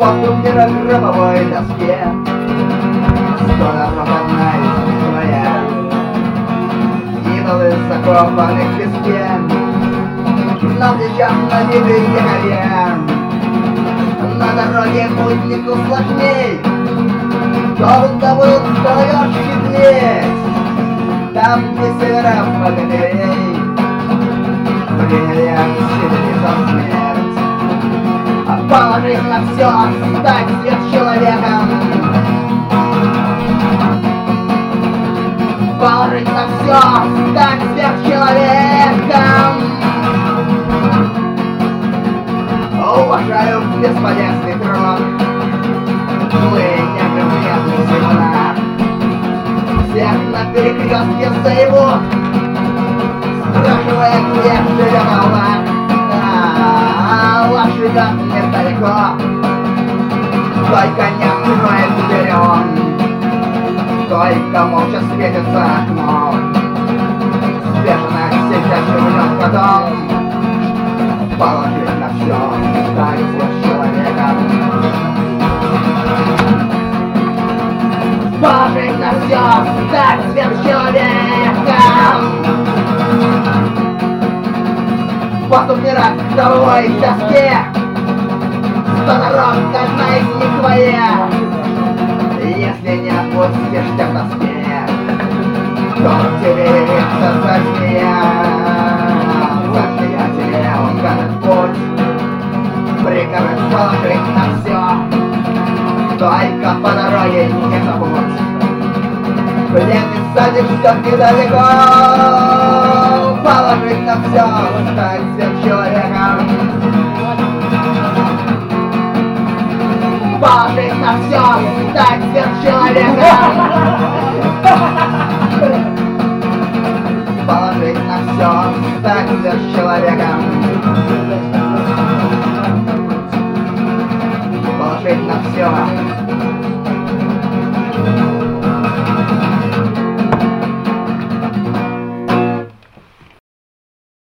Не на гробовой доске. Сто дорог одна из твоя. Идолы закопаны в песке. На плечах набитый якоря На дороге путнику сложней. Кто забыл, что даешь хитрее Там, где севера богатырей Приняли отсюда за положив на все, стать сверхчеловеком Положить на все, стать сверхчеловеком Уважаю бесполезный труд негры врезали семена Всех на перекрестке зовут Спрашивая, где живет Аллах А ваш ребят недалеко Только не откроет дверь. Он Только молча светится окно. Сидящий в нем потом. Положить на все, стать человеком Положить на все, стать сверхчеловеком Воздух мира в головой доске Дорог, одна из них твоя Если не отпустишь тебя в тоске То тебе явится змея Змея тебе укажет путь Прикажет положить на все только по дороге не забудь Пленный садик ждет недалеко Положить на все, стать всем человеком Положить на все, стать всем человеком Положить на все, стать всем человеком Положить на все,